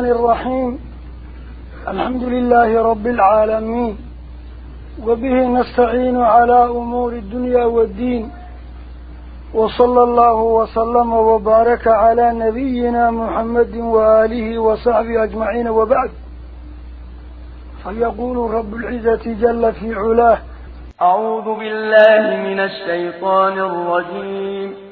الرحيم. الحمد لله رب العالمين. وبه نستعين على أمور الدنيا والدين. وصلى الله وسلم وبارك على نبينا محمد وآله وصحبه أجمعين وبعد. فيقول رب العزة جل في علاه أعوذ بالله من الشيطان الرجيم.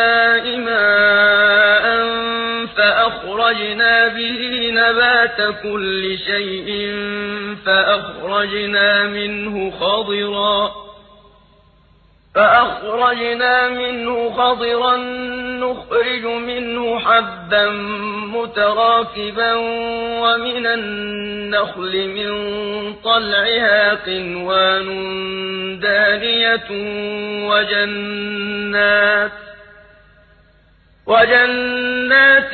فأخرجنا به نبات كل شيء فأخرجنا منه خضرا فأخرجنا منه خضرا نخرج منه حبا متراكبا ومن النخل من طلعها قنوان دانية وجنات وجنات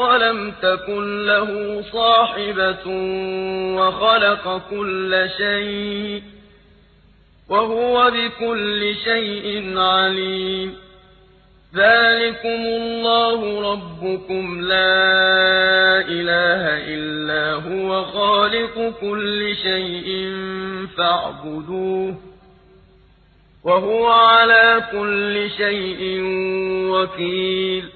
ولم تكن له صاحبة وخلق كل شيء وهو بكل شيء عليم ذلكم الله ربكم لا إله إلا هو خالق كل شيء فاعبدوه وهو على كل شيء وكيل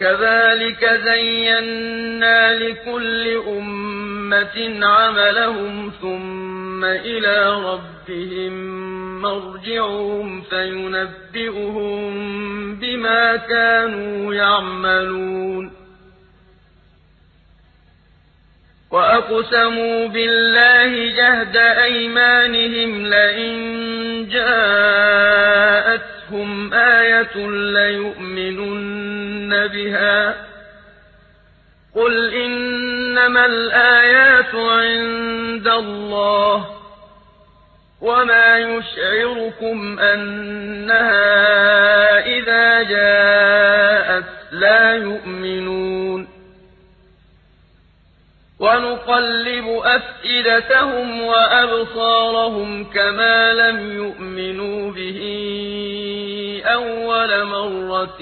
كذلك زينا لكل أمة عملهم ثم إلى ربهم مرجعهم فينبئهم بما كانوا يعملون. وأقسموا بالله جهد أيمانهم لئن جاءتهم آية ليؤمنن بها قل إنما الآيات عند الله وما يشعركم أنها إذا جاءت لا يؤمنون ونقلب أفئدتهم وأبصارهم كما لم يؤمنوا به أول مرة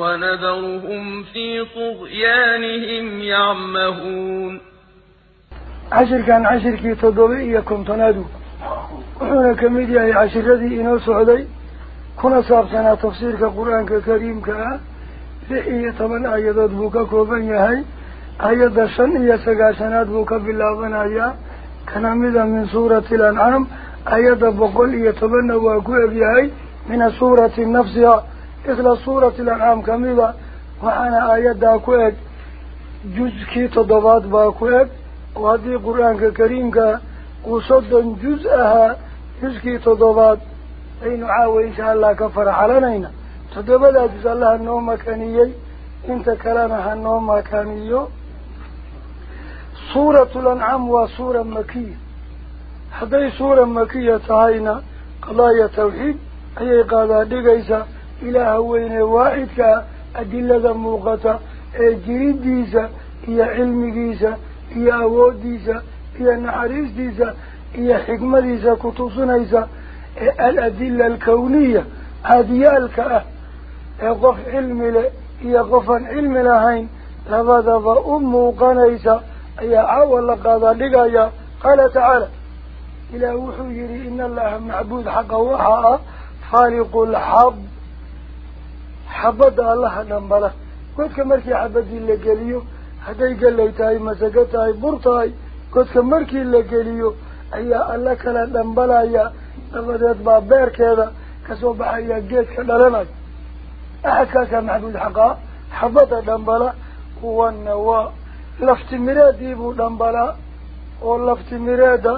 ونذرهم في طغيانهم يعمهون. عشر كان عشر كي تضبئيكم تنادوا وحونا كميديا عشر الذي إنو سعودي. كنا صابتنا تفسير كقرآن كريم كأه لئي طبعا آيادات بوكا كوبان يهي ayadda shan iyo sagaashanaad buu ka bilaabanayaa kana mida min suurati alancaam ayadda boqol iyo tobanna من سورة نفسها إلى سورة الأنعام كاملة وحانا آيات دا كويت جزء كي تضبات با وهذه قرآن كريم قصدا جزءها جزء كي تضبات أي نعاوة إن شاء الله كفر حلنين تضبات جزء الله النوم مكانيي إنت كلامها النوم مكانيو سورة الأنعام وسورة مكية. هذه سورة مكية تهينا قضايا توحيد. أي قادة دقيسة إلى هوين واحد أدلة موقتة جريد ديسة هي علم ديسة هي أود ديسة هي نحريس ديسة هي حكمة ديسة كتصنع ديسة. الأدلة الكونية هذه الكأة قف علم له هي قفا علم لهين لبدا أم قنيسة أي عاول قاضى لقايا قال تعالى إلى وحيري إن الله معبود حقه وحاء. فارق الحب. حبد الله نمبله قلت كمركي حبدي اللي قليو. هدي قال لي تاي مسكتاي برتاي قلت كمركي اللي قليو. أي الله كلا نمبلا يا. نبدأت بابير كذا. كسوب حيا جيت كدرنا أحد كان معبود حقه حبد نمبله هو النواء laftimireedii buu dhambalaa oo laftimireeda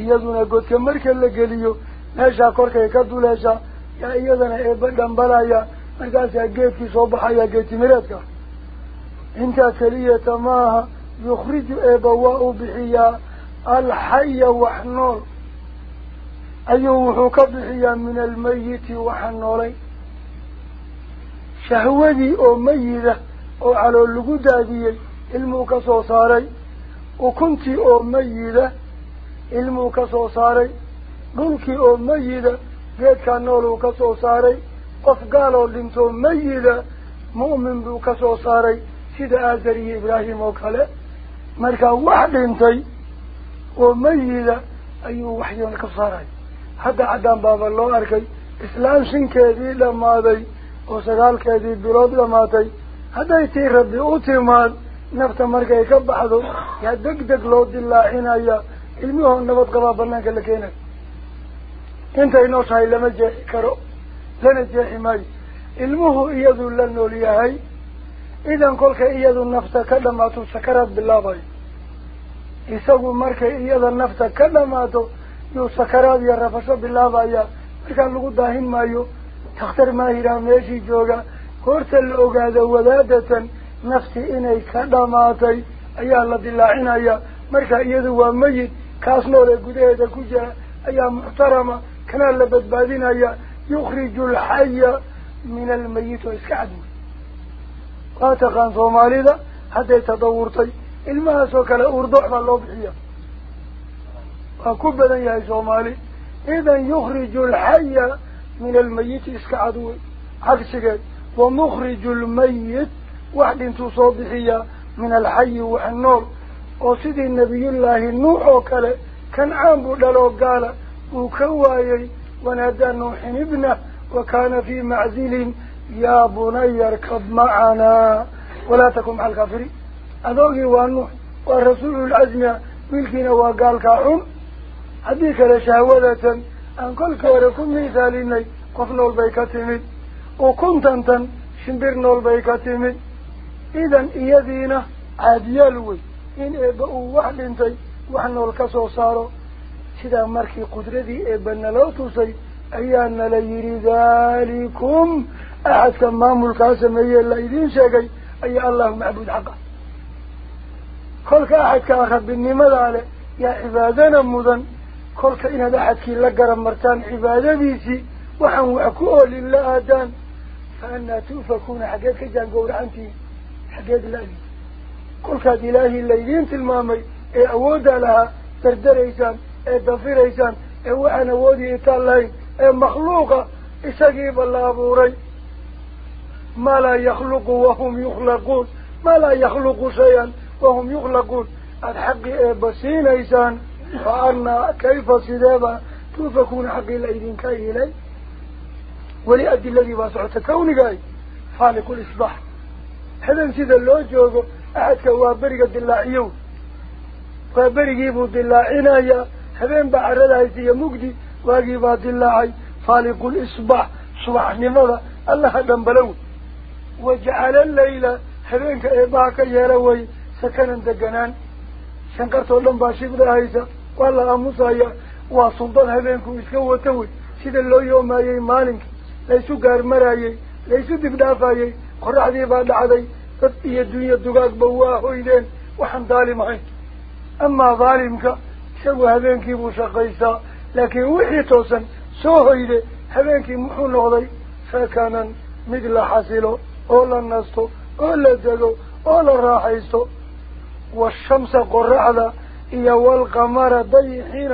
iyaduna godka marka la geliyo geedkii soo baxaya geedtimireedka intaa keliyata maaha yukhriju eeba waa uu bixiyaa alxaya wax nool ayuu wuxuu ka bixiyaa min almayiti waxa noolay shahwadii oo mayida oo calool lagu daadiyey ilmuu ka soo saaray ukuntii oo mayida ilmuu ka soo saaray geedkaa nooluu ka soo saaray qof gaaloo dhintoo mayida mu'min buu ka soo saaray sida aazar iyo ibraahim oo kale markaa wax dhintay oo mayida ayuu waxyoona ka saaray hadda caddaan baaba loo arkay islaam shinkeedii dhammaaday oo sagaalkeedii bilood dhamaatay hadday tii rabbi u timaad nafta markay ka baxdo yaa deg deg loo dilaacinaya ilmihoo nabad qabaa banaanka la keenayo maayo ilmuhu iyadu la nool yahay idan kolkay iyadu nafta ka dhamaato sakaraad bilaabayo isagu markay iyada nafta ka dhamaato yuu sakaraad iyo rafasho bilaabaya markaa lagu daahin maayo takhtar maahiraa meeshii jooga goorta la ogaado wadaadatan nafti inay ka dhamaatay ayaa la dilaacinaya marka iyadu waa mayid kaas noole gudaheeda ku jira ayaa muxtarama كان لبدبادين هيا. يخرج الحي من الميت ويسكعد. واتقان صومالي ذا حتى يتدورتي طيب. المهسو وكلا أردع فاللوبحية وكبدا يا صومالي. إذا يخرج الحي من الميت يسكعد عكسي ومخرج الميت واحد انتو صوبحية من الحي وحنور. وصدي النبي الله النوح وكلا كان عام بودالو قاله. Alkaafiriin adoogii waa nuux waa rasuululcasmi ah wiilkiina waa gaalkaa xun haddii kale shahwadatan aan kolkii hore ku misaalinay qof nool bay ka timid ukuntantan shimbir nool bay ka timid idan iyadiina caadiyaal wey in eebba uu wax dhintay wax nool ka soo saaro سيدا مركي قدرتي اي لو توصي أيان ليري ذلكم. أحد كما ملكا إيه سمي الليدين شاقي أي الله معبود حقا. كل أحد كاخد بالنمال علي يا عبادنا مدن. كل أنا دا أحد كي لقر مرتان عبادة بيسي. وحن وعكوه لله دان فأنا توفكون حقيقة جان قول عنتي. حقيقة الالي كل كاد الهي الليدين تلمامي. اي أودا لها تردريسان. Lahayn ee makhluuqa isagiiba la abuuray maa laa yakhluqu wahum yukhlaquun maa laa yakhluqu shay-an wahum yukhlaquun aada xaqii eebba siinaysaan fa annaa kayfa sideeba tuufakuuna xaqii la idinka ilay weli adiladii baa socota kawnigaay faaliqu lisbaax habeen sida loo joogo axadka waa beriga dilaaciyow waa berigiibuu dilaacinayaa هبين بعرضها يسيه مقدي واقي بات الله عي فالق الإصباح صباح نمضى الله دنبلو وجعل الليلة هبين كإباك يروي سكنا دقنان شنكرت اللهم باشيك ده عيسى والله أموسى وسلطان هبينكم إسكوا وتوي سيد الله يوم أيه مالك ليسو قرمر أيه ليسو دفداف أيه قرع ذي بعد عدي تطيه الدنيا الدقاق بواه إذن وحن ظالم أما ظالمك سوى هبينك مشقيسا لكن وحي توسا سوهيد هبينك محون وضي فكانا مثل حسيلو أولا نستو أولا دادو أولا راحيستو. والشمس قرعلا إيا والقمار ضيحين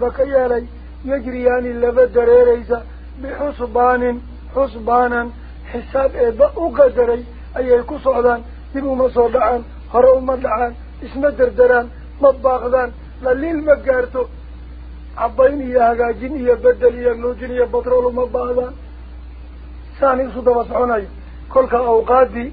بكياري يجريان اللبد ريريسا بحسبان حسبانا حساب إيبا أقدري أي الكسعدان يبو مصودعان هرو مدعان اسم دردران مباغدان hagaajin iyo bedel iyo nuujin iyo batrool uma baahdaan saani isu daba soconayo kolka awqaadii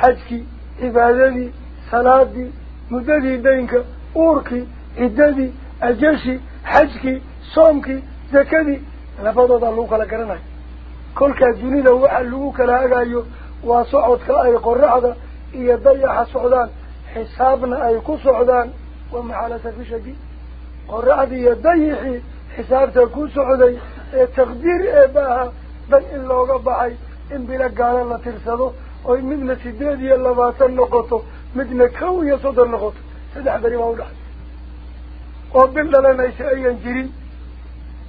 xajkii cibaadadii salaadii muddadii daynka uurkii ciddadii ajashii xajkii soomkii zakadii labadoodaa lagu kala garanayo kolkaa dunida waxa lagu kala hagayo waa socodka ay qoraxda iyo dayaxa socdaan xisaabna ay ku socdaan waa maxaalata fi shadi qoraxdii iyo dayixii xisaabta ku socday ee taqdiir eebaaha dan in looga baxay in bilo gaala la tirsado oy midna sideed iyo labaatan noqoto midna kow iyo soddon noqoto saddex beri baa udhaxay oo bil dhalanaysa ayan jirin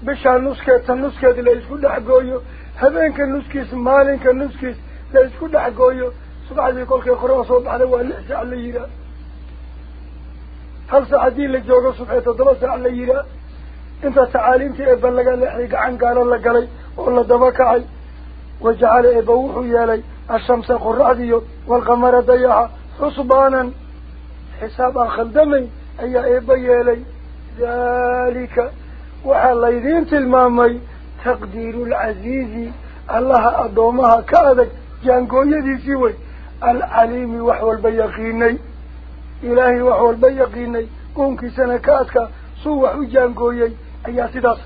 bishaa nuskeed ta nuskeed la isku dhex gooyo habeenka nuskiis maalinka nuskiis la isku dhex gooyo subaxdii kolkay qorada soo baxda waa lix saac la yihaa هل سعدين لجوغة سبحانه تدبا على يرى؟ إنت تعاليم في ايبا لغا لحريق عن قال الله قلي وقال دبك عي وجعل ايبا وحويا لي الشمس قرعدي والغمر ديها حسبانا. حسابا خلدمي أي ايبا يلي ذلك وحال يذين تلمامي تقدير العزيز. الله أدومها كأذك جانقو يدي سوي العليم وحوال بيقيني yaqiinay uunkiisana ka adka suu wax u jaangooyey ayaa sidaas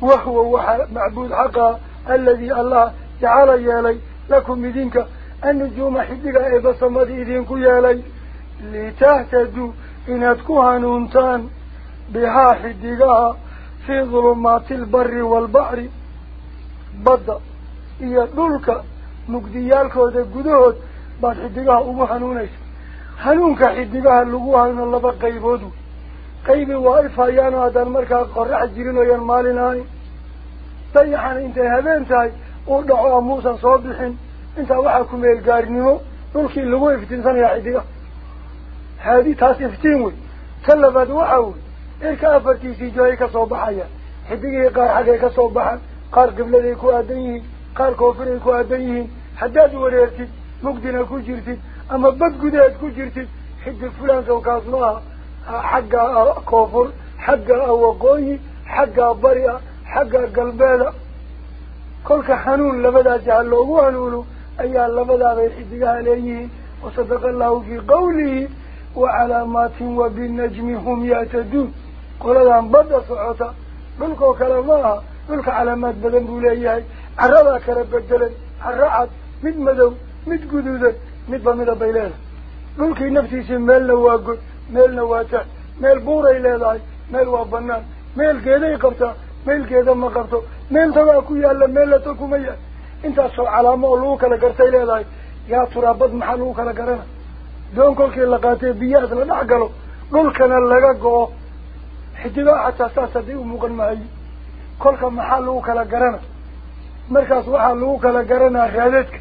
wahuwa waxaa macbuud xaqaa aladii allah jacala yeelay lakum idinka annujuuma xidiga eeba samadii idinku yeelay litahtaduu inaad ku hanuuntaan bihaa xidigaha fii dulumaati albari waalbaxri badda iyo dhulka mugdiyaalkooda gudahood baad xidigaha ugu hanuunaysa dayaxana intay habeen tahay uu dhaco amuusan soo bixin intaa waxaa ku meel gaarnimo dhulkii lagu iftiinsanayaa xidigaha haadi taas iftiin wey ta labaad waxa wey irka afartiisii johay ka soo baxayaan xidigihii qaar xaggay ka soo baxaan qaar qibladay ku aadan yihiin qaar koofiray ku aadan yihiin haddaad wareertid mugdina ku jirtid أما بقديت كجرت حد فلان كان قاصنا حق كفر حق أو قوي حق بريء حق قلبلا كل كحنون لبدا جعلوا وانولو أي لبدا بيحد عليه وصدق الله في قوله وعلامات وبالنجم هم يعتدون. قل لهم بدا صعوتا بلك وكلمها بلك علامات بدن بوليه عرضا كربت جلد عرعت مد مدو مد قدودا waa god meelna waa tax meel buuray leedahay meel waa banaan meel geeday qabtaa meel geeda ma qabto meel tagaa ku yaalla meella tag kuma yaal intaasoo calaamo oo lagu kala gartay leedahay yaa turaabad maxaa lagu kala garana doon kolkii la qaatay biyahaas la dhex galo dhulkana laga go-o xidigaa xataa saas hadday u muuqan mahayo kolka maxaa lagu kala garana markaas waxaa lagu kala garanaa raadadka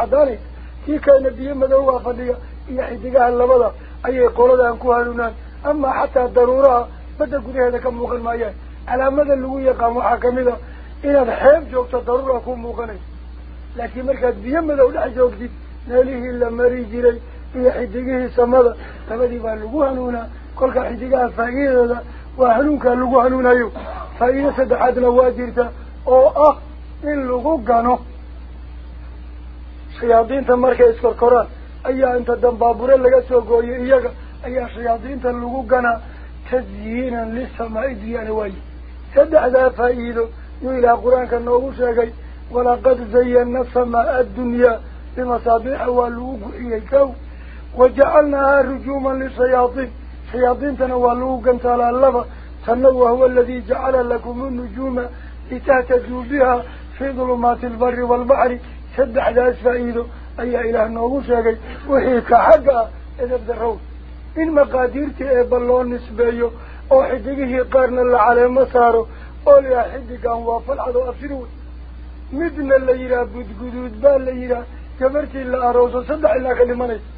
caddaanay kii kalena biyo madow waa fadhiga iyo xidigaha labada ayay qoladan ku hanuunaan amaa xataa daruuraha badda gudaheeda ka muuqan maayaan calaamada lagu yaqaan waxaa kamid a inaad xeeb joogto daruura ku muuqanayso laakiin markaad biyo madow dhex joogtid meelihii la mari jiray iyo xidigihii samada labadii baa lagu hanuunaa kolkaa xidigaha faa'iidadooda waa hanuunkaa lagu hanuunayo faa'iido saddexaadna waa jirta oo ah إن لغوغانو شياطين تمركا إسكر قران أيا أنت دنبابوري لغا سوغو يأيا أيا شياطين تلغوغانا تزيينا للسماء دياني واي سدع ذا فايدو يويلا قران كالنوغو شاكي ولقد زينا السماء الدنيا بمصابيح والوغو إيه كو وجعلناها رجوما للشياطين شياطين تنوالوغا تالا اللبا سنوه هو الذي جعل لكم النجوم لتهتدوا بها fii dulumaati albari waalbaxri saddexdaas faa'iido ayaa ilaah noogu sheegay wixii ka xagga ah edab darrow in maqaadiirtii eeba loo nisbeeyo oo xidigihii qaarna la caleemo saaro oo la yidhaha xidigan waa falcad oo absir wey midna la yidhaha gudguduud baa la yidhaha gabartii la arooso saddex ilaa ka dhimanaysa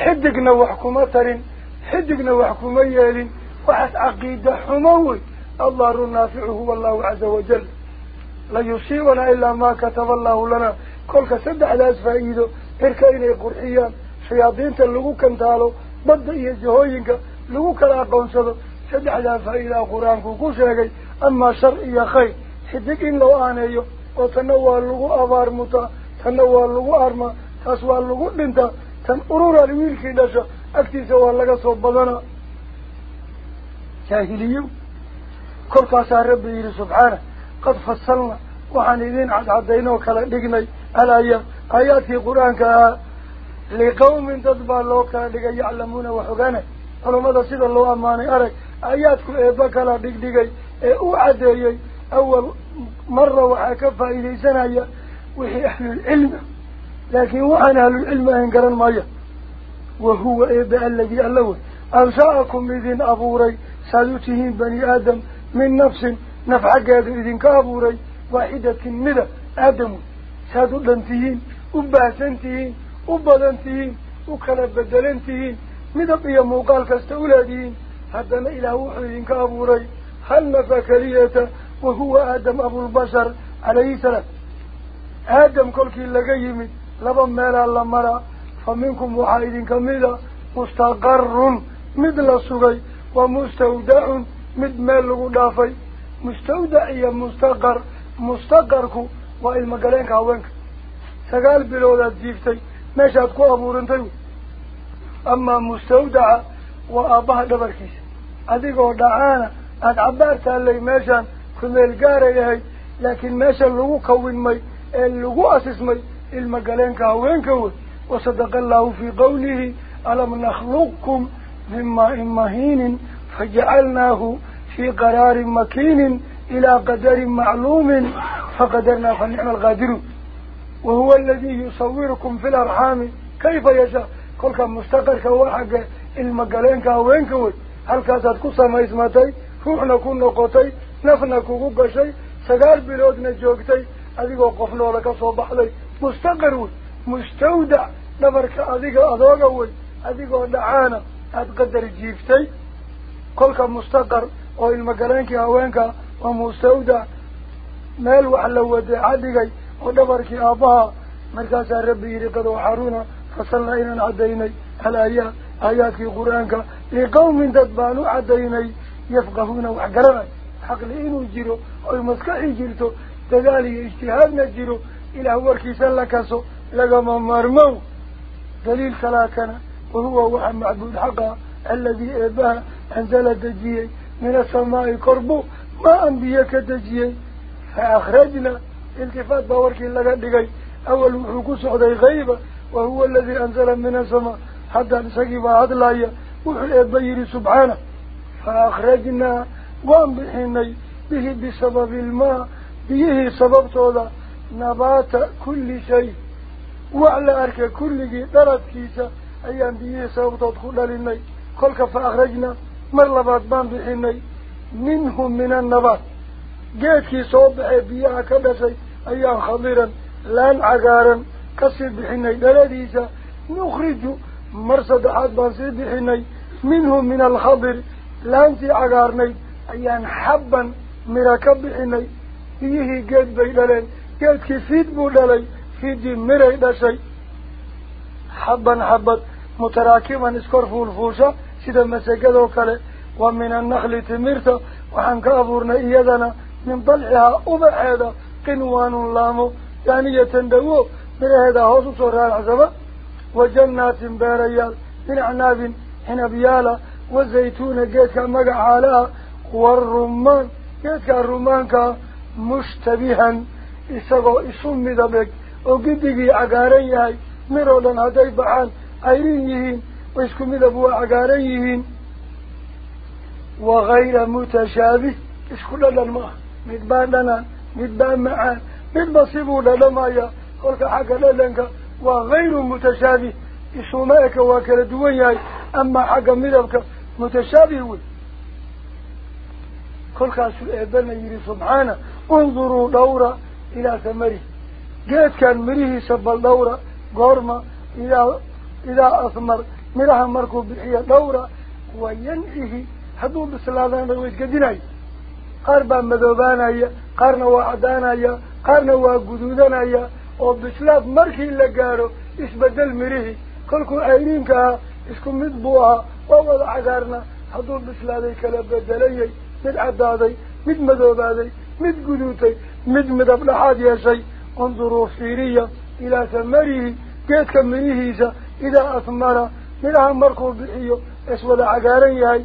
xidigna wax kuma tarin xidigna wax kuma yeelin waxaas caqiida xumo wey aldaru naaficu huwa allahu caza wajal la yusiibanaa ilaa maa kataba allahu lana kolka saddexdaas faa'iido cirka inay qurxiyaan shayaadiinta lagu kantaalo badda iyo jahooyinka lagu kala aqoonsado saddexdaa faa'iidaa qur-aanku ku sheegay amaa shar iyo khayr xidig in loo aaneeyo oo tanna waa lagu abaar mutaa tanna كل فاسع ربي سبحانه قد فصلنا. وحنيذين عد عدينا وكلا لقنا آيات في قرآن لقوم تطبع الله كلا يعلمون وحقانا قالوا ماذا سيد الله أماني؟ أرك آيات كل إبا كلا لقنا إيه، لق أعدي أول مرة وحكفة إلي سنة وهي أهل العلم. لكن وحن أهل العلم أنقرن مايا. وهو إبا الذي ألوه. أرسأكم إذن أبوري سادوتهم بني آدم. من نفس نفع قادة إذن كابوري واحدة مدى آدم سادو لانتهين وباسنتهين وبادنتهين وكلب بدلنتهين. مدى بيا موقال كاستولادين هدنا إلى وحي إذن كابوري هل نفع وهو آدم أبو البشر عليه سنة آدم كل كي لقيم لبا ميلا لمرا فمنكم وحايد كمدى مستقر مدلسوغي ومستودع. مد مالو دافاي مستودع يا مستقر مستقرك والمقالين كاوينك سقال بلودا ديفتي ماشي اكو أبورنتي. أما مستودع وأباه دبركيس. اديغو دعانا أد عبارتا لي ماشان كنيل غاريهي لكن ماشا لو كوين مي اللو أسس مي المقالين كاوينك وصدق الله في قوله ألم نخلقكم مما إمهين فجعلناه في قرار مكين إلى قدر معلوم فقدرنا فنعم الغادر وهو الذي يصوركم في الأرحام. كيف يشاء؟ كل مستقر كواحق المقالين كوين كوين هل كانت قصة ما اسمتي روحنا كون نقطي نفنا كوكوكا شيء سقال بلودنا جوكتي أذيك وقفنا لك صباح لي مستقر مستودع. نفرك أذيك أذوق أول أذيك ودعانا أتقدر جيفتي؟ Oo ilmagaleenkii haweenka waa mustawdac meel wax la wadeeca dhigay ودبرك آبها مركز ربي لقد وحرونا فصلنا إلى عديني الآيات آيات قرآنك لقوم تدبانوا عديني يفقهون وحقرنا حق لإنه جيرو أو مسكحي جيرتو تدالي اجتهادنا جيرو إلى هو كيسان لكسو لقم مرمو دليل كلاكنا وهو وحم معبود حقا الذي إباه أنزل دجية من السماء كربو ما أنبيك دجية. فأخرجنا التفات بورك لغا دغاي أول وحو سخدي غيبة وهو الذي أنزل من السماء. حتى نسقي هدلايا وحو يبير سبحانه. فأخرجنا وانبحني به بسبب الماء به سبب تودا نبات كل شيء. وعلى أرك كل درد كيسا أيام به سبب تدخل لني كل فأخرجنا مر لباد بان بحيني منهم من النبات جيت كي صوب بيها كبسي أيام خضيرا لأن عقارا كسر بحيني بلديسا نخرج مرصد عاد بان سير بحيني منهم من الخضر لأن لانتي عقارني أيام حبا مركب بحيني فيه جيت بيدلين جيت كي فيد بودلي فيد مري بسي حبا حبا متراكبا اسكر فول فوشا kale wa min annakli timirta. Waxaan ka abuurnay iyadana من ضلعها أبعادة قنوان لامو يعني يتندوو من هذا هو صورة العزبة وجنات باريال من عناب حنبيالا وزيتون جيتك مقعالا والرمان جيتك الرمان مشتبها إساقو إسمي دبك وقدقي عقاريهي ويسكم إذا بوا عقاريهن وغير متشابه. إسكم لنا الماء مدبان لنا مدبان معان مدبصبوا لنا مايا قولك حقا لنك. وغير متشابه. إسومائك وكلا دوياي أما حقا مدبك متشابه قولك أسوء إبانا يري سبحانه. انظروا دورا إلى ثمره. قيت كان مريه سبال دورا قرمة إلى إذا أثمر. Qaar baa madoobaanaya qaarna waa caddaanaya qaarna waa guduudanaya oo bislaad markii la gaadho isbedel mirihii kolkuu ayriinka ahaa isku mid buu ahaa waa wada cagaarna hadduu bislaaday kala bedelayay mid caddaaday mid madoobaaday mid guduutay mid midab dhaxaad yeeshay unduruu fiiriya ilaa samarihi geedka mirihiisa idaa asmara midhaha markuu bixiyo iswada cagaaran yahay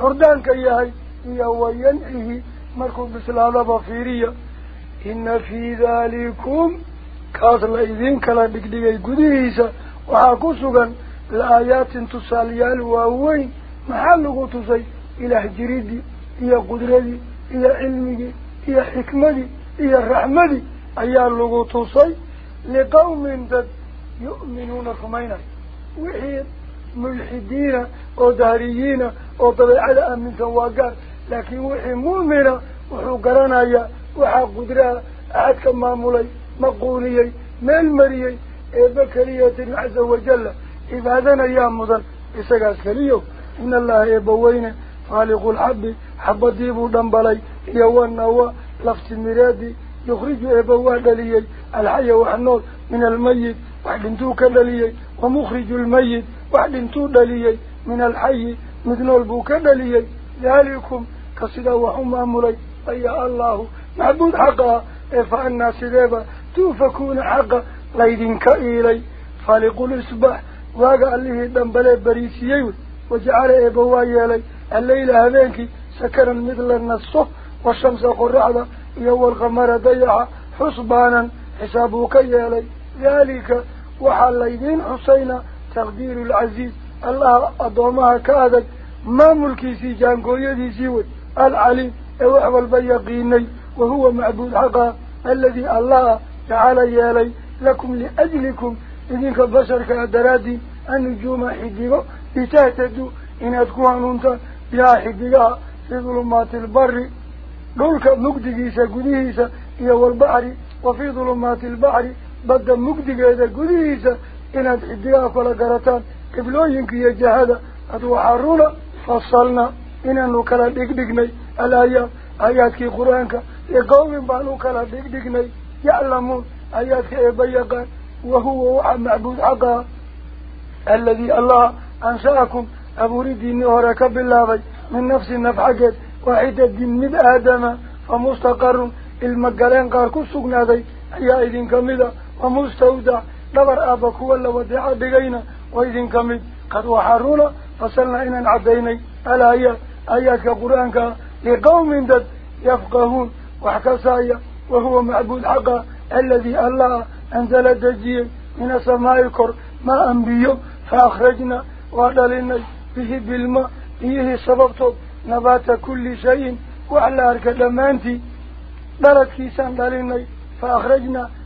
curdaanka yahay iyo wayancihi مركو بسلالة بفيرية إن في ذلكم كاثل إذين كلا دقدقي قديسة وحاكسوغا الآيات تساليال وهوين محلقو تسي إلى جريدي إلى قدردي إلى علمي إلى حكمتي إلى رحمتي أيال لغو تسي لقوم دد يؤمنون خمينا وحيد ملحدين أو داريين أو طبيعة أمن سواقات. لكن وحي مؤمنة وحو قرانايا وحا قدرها أحد مامولي مقولي ميل مريي إذا كلية عز وجل. إبادنا يا مضن إساقاس كليو إن الله يبوين خالق الحب حب ديبو دنبالي يوانا لفت مرادي. يخرج إبواه دليي الحي وحنول من الميت وحدنتو كدليي. ومخرج الميت وحدنتو دليي من الحي مثل البوك دليي ذلكم كسيدا وحما أمري أي الله معبود حقا. فأنا سيدابا توفكون حقا. ليدين كإيلي فالق الإصباح. واقع له دنبلي بريسيي وجعل إبوايا لي الليل هذينك سكرا مثل النصف. والشمس قرعة يو الغمر ضيعة حسبانا. حسابك يالي ذلك وحال ليدين حسينا تقدير العزيز. الله أضومها كادك. ما ملكي سي جانكو يدي سيوي العليم. اوحو البيقيني. وهو معبود حقا. الذي الله تعالى يالي. لكم لأجلكم. إذنك بشر كأدرادي النجوم حديقه لتهتدوا. إن أتكوها ننتا يا حديقها في ظلمات البر. دولك مقدقيسا قديسا البحر بدا مقدقيسا قديسا إن أتحديقها فلقرتان قبلوينك يا جهد أدوحرونا فصلنا. إنه كلا دقدقني. الآيات آيات كي قرآنك. بانو كلا دقدقني. يعلمون آياتك إبيقان وهو وحى معبود حقا. الذي الله أنشأكم أبوري ديني هراك بالله من نفس النفحة واحدة دين من آدم. فمستقر. المقالين قال كسقنا ذي. أي أيدين كمدة ومستودع. نظر أبك هو اللي ودعا بغينا. وإذن كمد. قد وحرونا. فصلنا إنا عديني الآيات آيات قرآنك. لقوم دد يفقهون. وحكسايا وهو معبود حقا الذي الله أنزل الدجيل من السماء الكر. ما أنبيه. فأخرجنا. وعدلنا به بالماء. إيه سببته نبات كل شيء. وعلى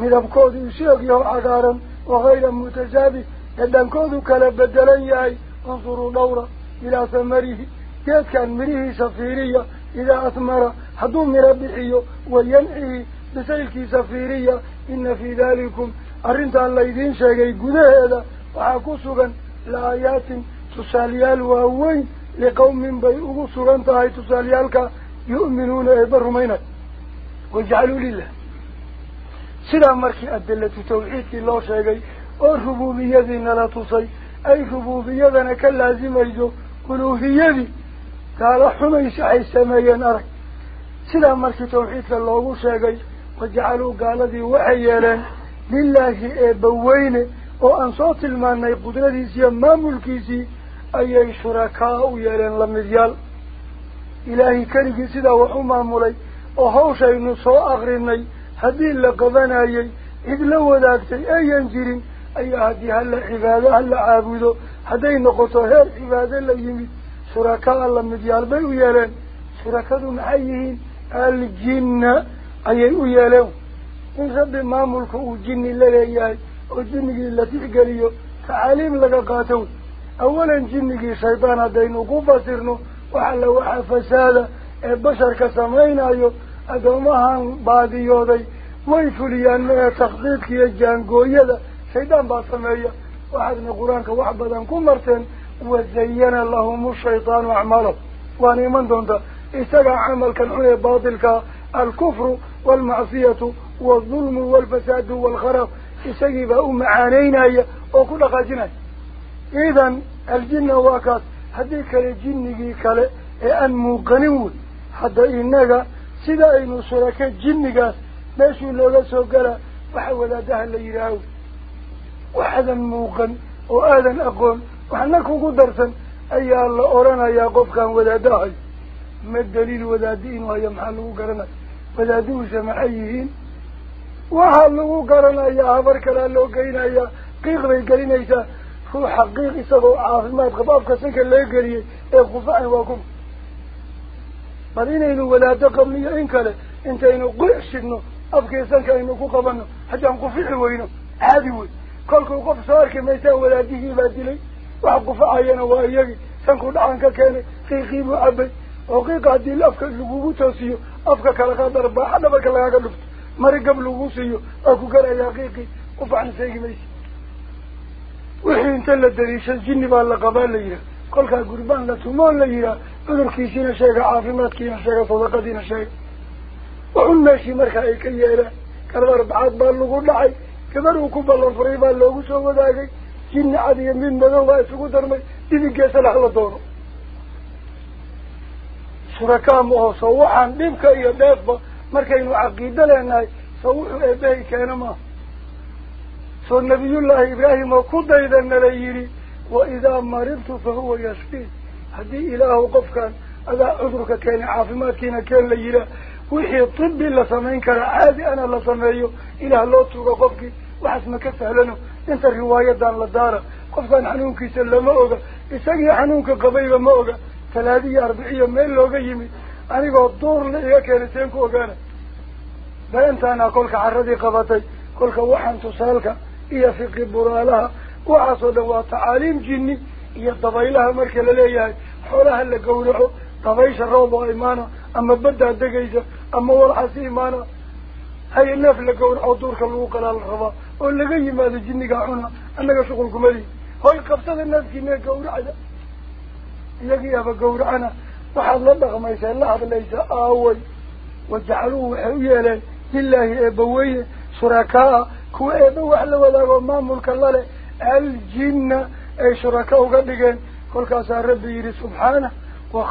من طلعها في ديدا أبحيدا قنوان لا منكب حيني ثانية رارعة هي وجنات باريات من عناب هنا الكميدة والزيتون زيتون بانو إذين دليني هي والرمان مشتبها من أبكود يسيق عقارا وغير متجابي يدن كودو كلا بدلن انظروا دورة إلى ثمره كيف كان مريه سفيرية إذا أثمر حدو مربحيه وينعيه بسيلك سفيرية إن في ذلكم أرنت الله يدين شاقي قده هذا وحاكو لآيات تساليال وهوين لقوم بيئو سغن تهي تساليالك يؤمنون إبر مينة وجعلوا لله سلا مركي أدلة توحيدك الله شاقي والربوبية لا تصي أي ربوبية كاللازم يجو ألوهية قال حميس عي سمايا أرك سلا مركي توحيدك الله شاقي وجعلوا قال ذي هدي اللي قبنايي إذ لو ذاكتي أي ينجرين أي هدي هلا عبادة هلا عابدو هدي نقطة هير عبادة اللي يمد شركاء لمديال بيو يلين شركاء محيهين الجن أي يلين إن رب ما ملكه الجن اللي يهي الجن اللي تحقليه تعاليم لك قاتون أولا جنكي شيطان دينو كفاسرنو وحل وحا فسادة البشر كسمين أيو أدومها بعديو دي ويفليان من تخطيطك يجانقو يدا شيطان باسمية وحدنا قرآنك وحبدا كمرتين وزين لهم الشيطان أعماله. واني من دونتا استقع عمل كان حني باطلك الكفر والمعصية والظلم والفساد والخرف. استقع أم عانينا وكل خاجنا إذن الجن واكات هذيك سيدا إنه شركة جن قاس ماشي لولا سوقلا وحول ده اللي يراو وحدا موقن وآذن أقوم وحنكو قدرسا أي الله أورانا يا قف كان ولا داعي ما الدليل ولا دين وهي محلو قرنا ولا دوش معيهين وحلو قرنا يا عبرك لا لو قينا يا قيق بيقرين إيسا هو حقيقي سبو عافمات قبابك سنك اللي بلين إنه ولا تقمني إنك له إنت إنه قرش إنه أبكي سنك إنه كقبنه حتى أنقفع وينه عادي وي. كلك وقف سوارك ميتا ولا ديه بادلي وحقف عينا وإياك سنكو دعانك كان قيقي معبي وقيق عدي الأفكا اللقوبو توسيو أفكا كالقا ضربا حدا بك لغاك لفت مري قبل وغوسيو أكو قال يا قيقي وفعن سيقي ميسي. la daliishan jinni baa la qabaa la yidhaah cudurkiisiina sheega caafimaadkiina sheega sadaqadiina sheega wuxun meeshii marka ay ka yeelaan garba arbacaad baa lagu dhacay gabar uu ku ballan furay baa loogu soo wadaagay jinni cad iyo mid madow baa isugu darmay dibigeesa lax la doono shurakaa ma oho soo waxaan dhibka iyo dheefba markaynu caqiido leenahay soo wuxuu eebahay keena maaha soo nabiyullaahi ibraahim oo ku daydana la yidhi وإذا مرضت فهو يشفيه هذه إله قف كان. هذا عذرك كان عافماتين كان ليلة. وحي الطب اللي سمعين كان. عادي أنا اللي سمعيه. إله الله طوق قفك وحسن كفه لنا. أنت الرواية دان للدارة قف كان حنوك يسلى موغا يسجي حنوك قبيبا موغا ثلاثية أربعية مين لو قيمي أنا قد دور لي كارتين كوغانا بأنت أنا قولك عردي قبطي. قولك وحن تسالك. إيا في قبرالها jinni iyo dabaylaha marka la leeyahay xoolaha la gowraco dabaysha roob oo imaana ama baddaa degaysa ama walxasi imaana hay neef la gowraco duurka lagu qalaa la rabaa oo laga yimaado jinnigaa cuna annaga shuqulkumadi hoy qabsada neefkiina gawracda iyagii aba gawracana waxaad la dhaqmaysaa la hadlaysa aaway wajacaluu waxay u yeeleen lilaahi eebbaweyne shurakaa kuwa eebba wax la wadaago maamulka lale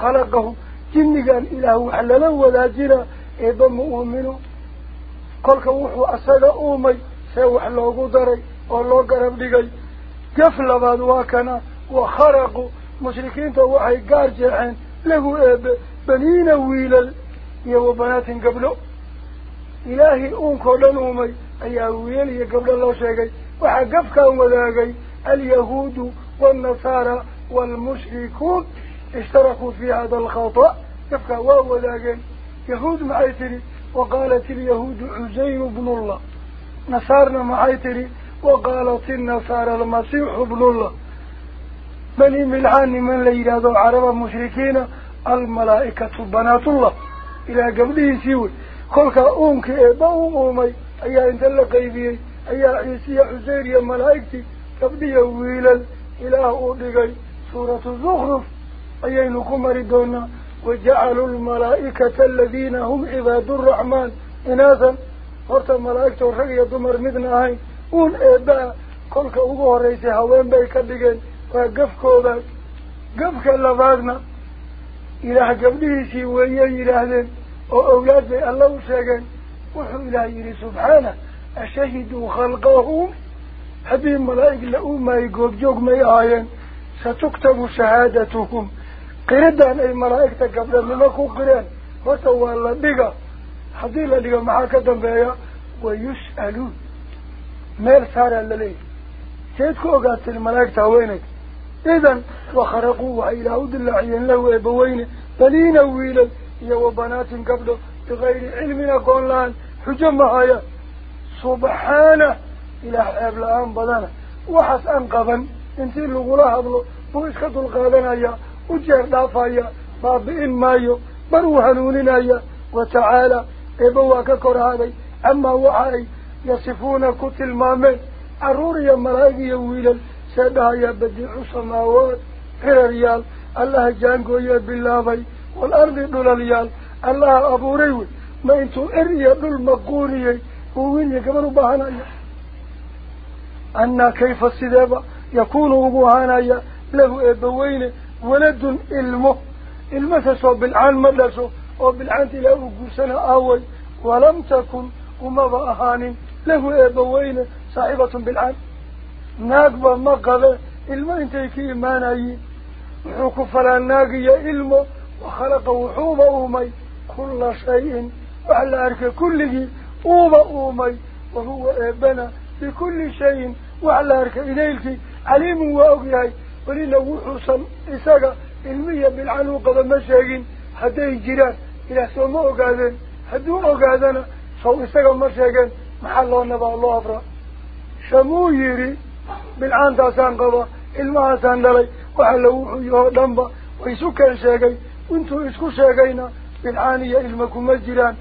khalaqahum jinnigan ilaah wax lala wadaajina eebba ma uumino kolka wuxuu asaga uumay see wax loogu daray oo loo garab dhigay gaf labaad waa kana wa kharaqu mushrikiinta waxay gaar jeexeen lahu eebe baniina wiilal iyo wa banaatin gabdho ilaahay uunkao dhan uumay ayaa wiilal iyo gabdho loo sheegay وحقفك وذاقي اليهود والنصارى والمشركون اشتركوا في هذا الخطأ. قفك وذاقي. يهود معيتري وقالت اليهود عزيم بن الله. نصارنا معيتري وقالت النصارى المسيح بن الله. من ملعان من ليلة رادوا عرب المشركين؟ الملائكة بنات الله. إلى قبله سيوي. كلك أمك إبا إيه؟ أمي أيها إنت اللقائبيه ilaah uu dhigay suuratu zukruf ayaynu ku mari doonaa wajacaluu lmalaa'ikata aladiina hum cibaadu raxmaan inaasan horta malaa'igtoo rag iyo dumar midna ahayn uun eebba-a kolka ugu horraysay haween bay ka dhigeen waa gafkoodaas gafka labaadna ilaah gabdhihiisii weeyay yidhaahdeen oo awlaad bay alla u sheegeen wuxuu ilaah yidhi subxaanah ashahiduu khalqahum haddii malaa'ig la uumaayay goobjoog may ahaayeen satuktabu shahaadatuhum qiridan ay malaa'igta gabdhanimo ku qireen horta waa la dhiga haddii la dhigo maxaa ka dambeeya wayus'aluun meel saaraa la leeyahy seed ku ogaateen malaa'igta haweenayda idan wakharaquu waxay ilaah u dilaaciyeen lahu eebbaweyne baniina wiilal iyo سبحانه إلى حياب الآن بدانا وحس أنقضا انتي اللي قلها بلو بوشكت القادنا يا وجير دافا يا باب إن مايو. بروهنوننا يا وتعالى. إبواك كرهاني. أما وعاي. يصفون كتل مامي أروريا ملايقيا ويلل سدايا بديع سماوات. غير ريال. الله جانكو يا بلافي والأرض دولاليال الله أبو ريوي. ما انتو إريا دول مقوريي. أقوين يكبر بحانا أن كيف السذابة يكون أبوهانا له أبوين ولد إلمه المسس بالعلم لسه وبالعنت له سنة أول. ولم تكن وما أهان له أبوين صاحبة بالعلم ناقبا ما قضى إلما انتي كي مانا وحكف الناق يا إلمه وخلق وحومه أمي كل شيء. وعلى أرك كله uuba uumay wahuwa eebbana bikulli shayin wax la arkay idaylkii caliimun waa ogyahay welina wuxuusan isaga ilmiya bilcan uu qaba ma sheegin hadday jiraan ilaah soo ma ogaadeen hadduu ogaadana saw isaga ma sheegeen maxaa loo nabaa loo afraa shamuu yidhi bilcaantaasaan qaba ilmahaasaan dhalay waxa la wuxuu yahoo dhanba way isu keen sheegay intuu isku sheegayna bilcaan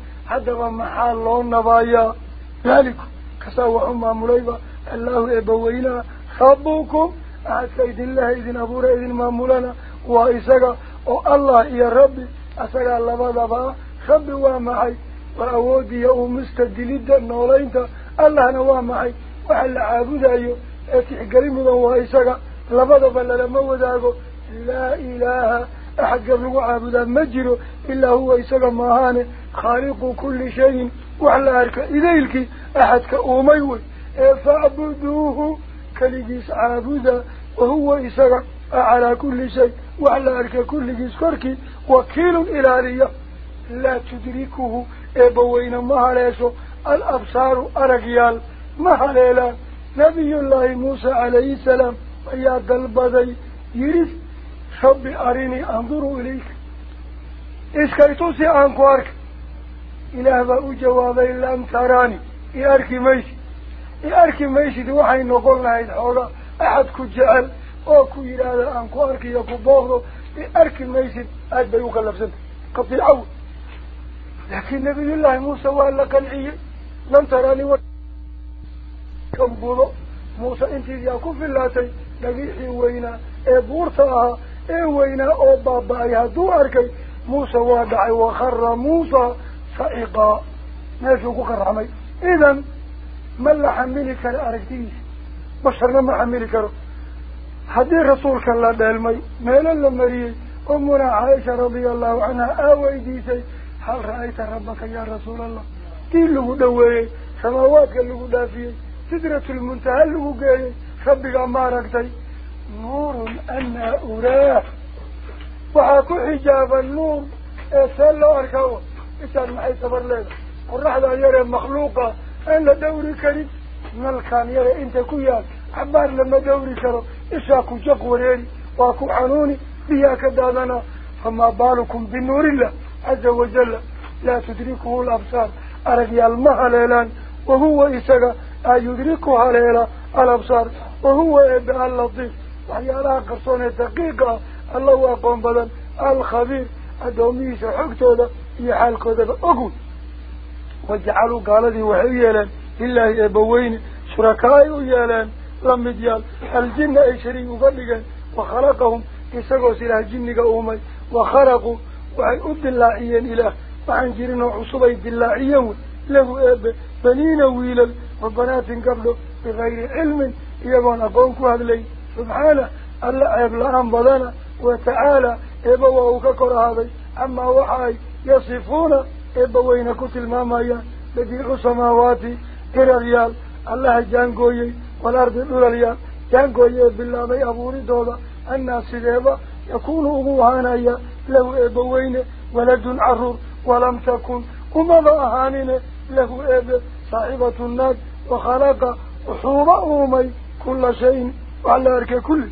waxu maamulayba allahu eebbaweynaha rabbukum axadka idinlaha idin abuura idin maamulana waa isaga oo allah iyo rabbi isagaa labadaba ah rabbi waa maxay waa awoodiya uumista dilidda noolaynta allahna waa maxay waxa la caabudayo ee tixgelin mudan waa isaga labadaba lalama wadaago laa ilaaha axad gab lagu caabudaa ma jiro ilaa huwa isaga maahaane خالق كل شيء وعلى أرك إليك أحد كأوميوي إيه فعبدوه كالجيس عابدا وهو إسرع على كل شيء وعلى أرك كل جيس كركي وكيل إلى ريا. لا تدركه إيه إبوين مهاليسو الأبصار أرقيال مهاليلا نبي الله موسى عليه السلام يا دلبذي يرث رب أريني أنظر إليك. إسكيتوسي أنكوارك؟ Ilaah baa u jawaabay lam taraani i arki maysi أركي ميشد وحي نقول لها الحوغة أحد كجعل أو كير هذا أنكو أركي يكو بوغضو أركي ميشد أد بيوك اللبسن قطي عود لكن نبي الله موسى وقال لك العيه لن تراني و كم بولو. موسى انت ياكو في اللاتي نبيحي وينا. إي بورتاها إي وينا. أو بابا يهدو أركي. موسى وادعي وخر موسى. صعقا ماشو كوكر عمي إذن ما اللي حملك لأركتيش بشرنا ما حملك حدي رسولك الله دالمي ميلا لمريه أمنا عائشة رضي الله عنها آوي ديسي هل رأيت ربك يا رسول الله؟ تين لغو دوي سماواتك لغو دافيه سدرة المنتهى لغو قايه ربك ما ركتي نور أنا أراه. وحاكو حجاب النور سأل أركوه إسان محي سبر لنا قرحة يرى مخلوقة. أنا دوري كريم. ملكان يرى إنت كيان عبار لما دوري كرو إساكو جق وريري واكو حنوني بيا كدادنا فما بالكم بالنور الله عز وجل. لا تدركه الأبصار. أرجي المهللان وهو إساق يدركها ليلا حكتودا يحالكودا أقول. وجعلوا قالدي وحيالا إله إبوين شركاء يالان لم يديال الجن أي شريك فلقا وخلقهم إساقوا سلاح جنك أومي وخرقوا. وحي أد اللاعيين إله وعن جيرنا عصبي الدلاعيين له أب بنين ويلا وبنات قبله بغير علم. يبون أقومك هذا لي سبحانه. الله لهم بدنا. وتعالى. إبوا وككر هذا. أما وحي يصفون إبوين كتل مامايا بديع سماوات إرى الله جانقوي والأرض الأولى جانقوي بالله مي أبوري دولا الناس ذيبا يكون أبوهانا له إبوين ولد عرور ولم تكن. أمضى أهانين. له إب صاحبة الناس وخلق وحوب أومي كل شيء. وعلى أرك كل.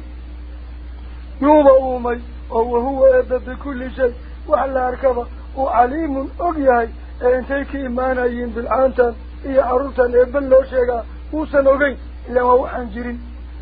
يوم أومي وهو هو إب بكل شيء. وعلى أركبه وعليم أقياي انتيك إيمانيين بالعانتان إيا عرورتان إبن لو شيئا موسى نوغي إلا هو حنجرين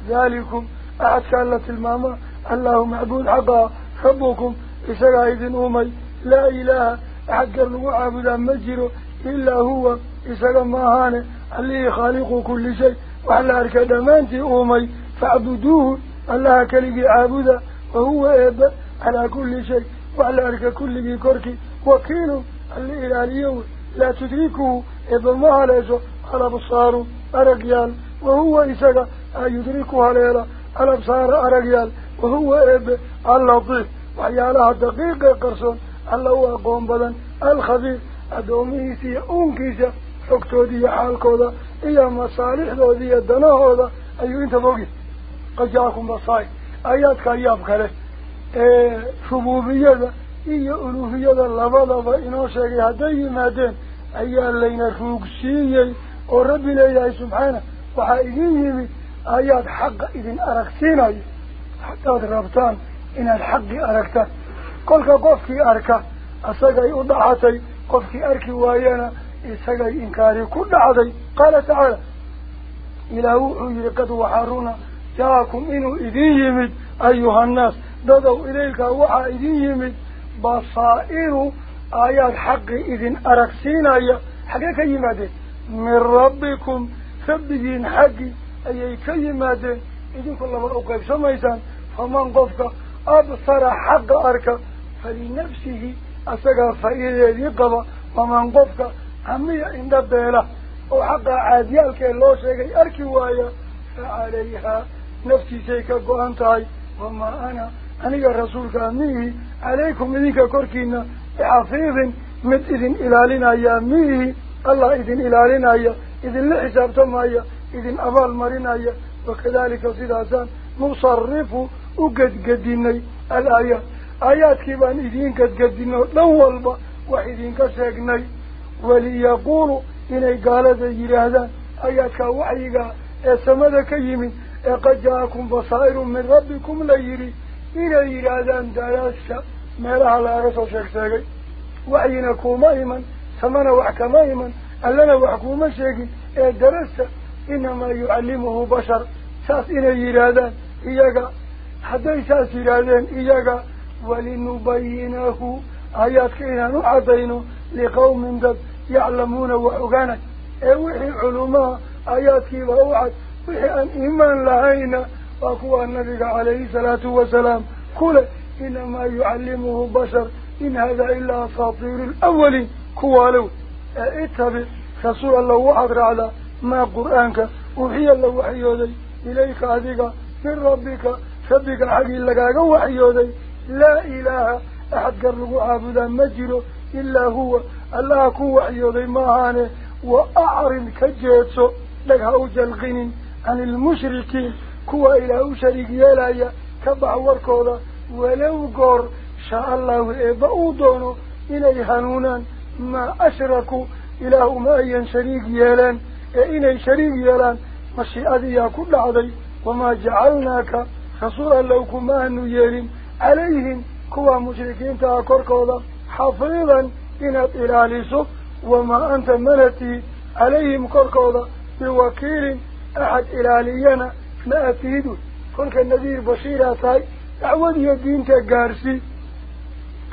ذلكم أحد كان الماما الله معبود حقا ربكم إساقا إذن أومي لا إله أحد قرنوا عابدا مجره إلا هو إساقا ماهانه اللي خالق كل شيء وعلى أركا دمانتي أومي فاعبدوه الله كلي عابدا وهو إبا على كل شيء وعلى أركا كل كركي وكيل اللي إلى اليوم لا تدركه إبا ما ليسو على بصاره أرقيال وهو إساقا يدركها ليلا على بصار أرقيال وهو إبا اللطيف. وحيالها دقيقة قرصون الله هو قوم بدن الخبير. أدوميسي أنكيسا حكتودي حالكودا إيا مصالح ذي الدناهودا أيو إنت بوقي قد جاكم إيا ألوهية لبضا إنو شاكي هدي مادين أيا اللينا روكسيي وربنا إلهي سبحانه وحايدين آيات حق إذن أركتين حتى ربطان إن الحق أركتان كل قفكي أركا أساقي أضعتي قفكي أركي وايانا إساقي إنكاري كل عضي قال تعالى إلى وحي قد وحارونا جاءكم إنو بصائر آيات حق إذن أركسين آيات حقا كيمادين من ربكم سبقين حقي أي كيمادين إذن كل ما أقيب سميسان فمن قفك أبصر حق أركا فلنفسه أسقى فإذا يقضى. ومن قفك عمي عند الدولة وحق عاديالك الله شيء أركي وايا. أنا أنا رسولك أميه عليكم إذنك كوركينا حفيظ مد إذن إلالنا يا أميه الله إذن إلالنا يا إذن لحسابتم يا إذن أبال مرنا وكذلك صداسان نصرف وقد قديني الآيات آيات كيبان إذين قد قديني لو وحيدين كساقني وليقولوا إني قال ذي هذا آياتك وحيقا السمد كيمين قد إلى إرادان داراسة ما لها لا رسول شيخ ساقي وحينا كوما إيمان سمنا وحكما إيمان ألنا وحكوما شيخي درسة إنما يعلمه بشر ساس إنا يرادان إياقا حتى ساس يرادان إياقا ولنبينه آيات كينا نعطينه لقوم ذات يعلمون وحقانا وحي علماء آيات كيبا وعد وحي أن إيمان لهينا وأقوى النبي عليه الصلاة والسلام. كل إنما يعلمه بشر إن هذا إلا أساطير الأولين. كوالو. اتبع. رسول الله وحضر على ما قرآنك. وحي الله وحيودي إليك أذيك. من ربك. ربك حقي لك وحيودي لا إله أحد قرب عابدا مجره إلا هو. الله كو وحيودي ماهانه وأعرض كجيتسو لك أوجل عن المشركين. كوا إله شريك يلايا كبع وركودا ولو قر شاء الله إبا أودونه إلي هنونا ما أشركوا إله ما أين شريك يلان إني شريك يلان مشيئة كل عضي وما جعلناك رسولا لو كما أنه يلين عليهم كوا مشركين تاكركودا حفيظا إنت إلاليسو وما أنت منتي عليهم كركودا بوكيل أحد إلالينا ما أتيدو كنك النذير بشيرة دعوة الدين تقارسي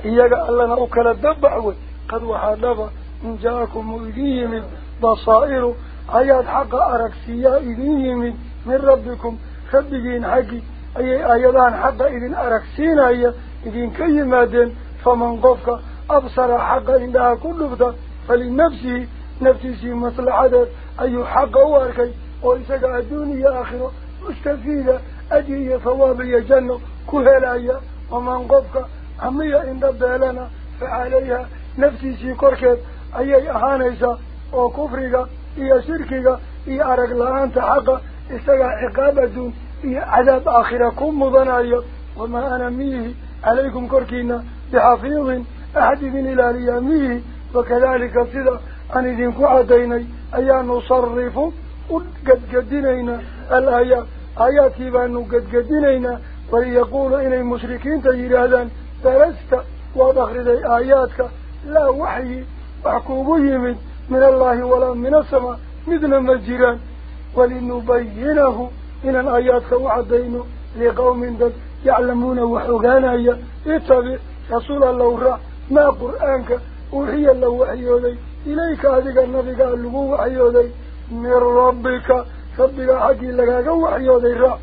إياك ألنا أكل الدبع قد وحادبا إن جاءكم إذين بصائر. آيات حق أركسيا إذين من ربكم. خبقين حقي. أي آياتان حق إذن أركسين أي إذن كيمادين فمن قفك أبصر حق إنها كل بدا. فلنفسه نفسه مصلحة. أي حق واركي وإساق الدنيا آخرة. مستفيدة أجري ثواب جنة كهلايا ومن قفك عمية إن دبالنا فعليها. نفسي سيكوركت أي أهانيسا وكفرك إيا شركك إيا أرق لأنت حقا إستقع عقابة إيا عذاب آخركم مضنايا وما أنا ميه عليكم كوركينا بحفيظ أحد من إلى لياميه وكذلك صدا أن إذن كعديني أيا نصرف قد قدنينا الآيات آياتي بأنه قد قدنينا وليقول إلي المشركين تجير هذا درست وضخرد آياتك. لا وحي وحكوه يمد من الله ولا من السماء. مثل مجران ولنبينه إن الآيات وعدينه لقوم ذات يعلمون وحقانا اتبع رسول الله رأى ما قرآنك. وحي الله وحيولي إليك هذه النبي قال له وحيولي من ربك ربك حقي لك وحيولي رأى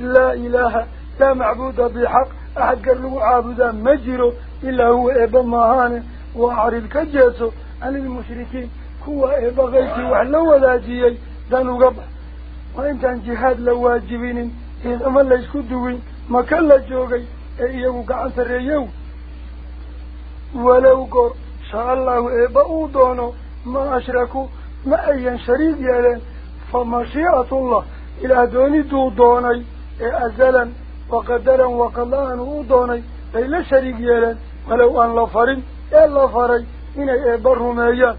لا إله لا معبود بحق. أحد قال له عابدا مجره إلا هو إبا مهانه وأعرض كجيسه عن المشركين. هو إبا غيتي وحلو ذاتيي دانو قبع وإن كان جهاد لواجبين إذا ما لا يسكدوين ما كان لجوغي إيهو قعان سريهو ولو قر. شاء الله إبا أودونه ما أشركوا ما أين شريك يلين فمشيئة الله إلى دوني دو دوني أزلا وقدرا وقضاء أودوني إلا شريك يلين ولو أن لفرين إلا فري إن إبرهم إياه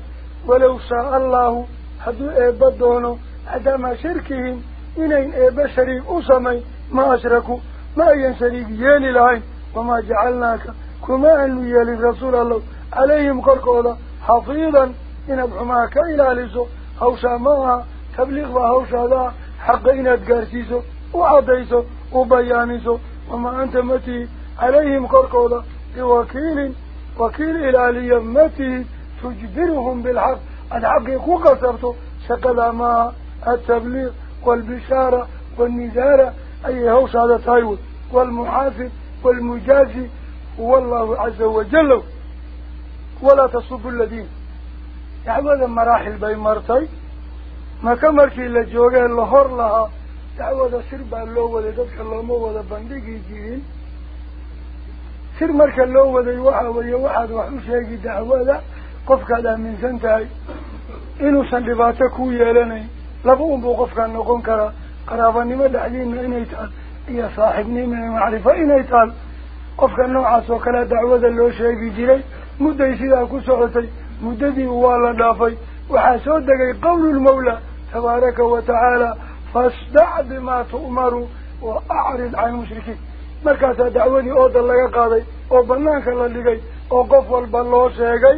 ولو شاء الله حدو إبدونه عدم شركهم إن إبا شريك أسمي ما أشركوا ما أين شريك يلي لهين وما جعلناك كما أن يلي رسول الله. عليهم قرقولا حفيظا إن أبحماك إلى لسو هوشا معها تبليغ وهوشا ذا حق إن تقارسيسو وعضيسو وبيانيسو وما أنت متي عليهم قرقولا بوكيل وكيل إلى ليمته تجبرهم بالحق. الحق يكون قصرته شقل ما التبليغ والبشارة والنزارة أي هوش هذا تايوت والمحافظ والمجازي هو الله عز وجل ولا تصب الذين دعوة مراحل بين ما كمركي إلا جوغة اللهور لها دعوة سربا اللو ولا دفع اللومو ولا بندقي جيين سر مركا اللو ولا يوحى ولا واحد وحوشي دعوة قفك هذا من سنتهي إنو سنباتك ويالني لابون بو قفك نقون كرا قراباني ما دعلين إني تعال يا صاحبني من المعرفة إني تعال قفك النوع وكلا دعوة اللو شيء جيلي مدة يسيدا كسعتي مددي والا دافي وحاسود دقي قول المولى تبارك وتعالى فاصدع بما تؤمر وأعرض عن المشركين. markaasaa dacwadii ooda laga qaaday oo banaanka la dhigay oo qof walba loo sheegay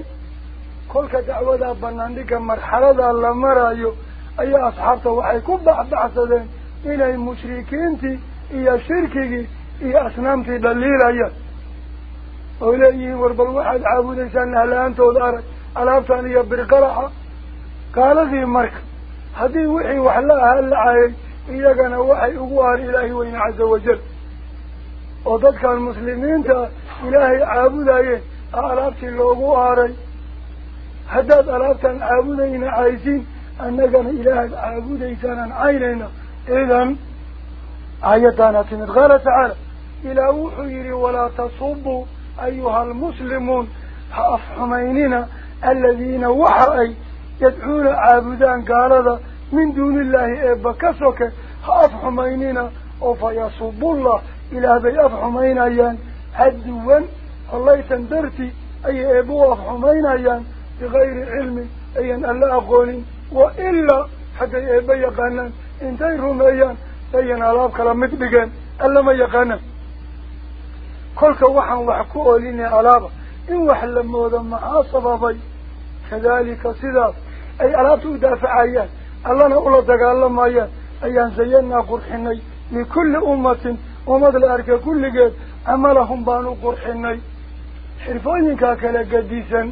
kolka dacwadaa banaandhigga marxaladaa la marayo أي أصحاب توحي كبع بعثدين. إلى المشركين إيا شركي إيا أصنامتي دليل أيها وإليه وربل واحد عابد إنسان هلا أنت ودارك ألابتان يبر قرحة هذه وحي وحلاها هلا عاي إيا كان وحي أقوار إلهي وإن عز وجل وضدك المسلمين تا إلهي عابد أيه ألابتي اللوغو آري هداد ألابتان عابدين عايزين أنك إلهي عابد إنسانا عينينا إذن آياتنا تمت قال تعالى إلى وحيري ولا تصبوا أيها المسلمون حميننا الذين وحرأي يدعون عابدان قال من دون الله إبا كسوك حميننا وفيصب الله إلى بي أفحمين أيان عدوا الله يتندرتي أي إبو أفحمين أيان بغير علم أيان ألا أقول وإلا حتى إبا يقانا انتيرهم أيان أيان ألاب كلامت بقان ألا ما يقانا كلك وحن وحكوه لنا ألابا. إن وحن لما كذلك صداف أي ألاب تدافع أيان الله نقول دقال لما أيان أيان زينا قرحني. لكل أمة ومد الأركة كل قد عملهم بانو قرحني. حرفين كاكلا قديسا.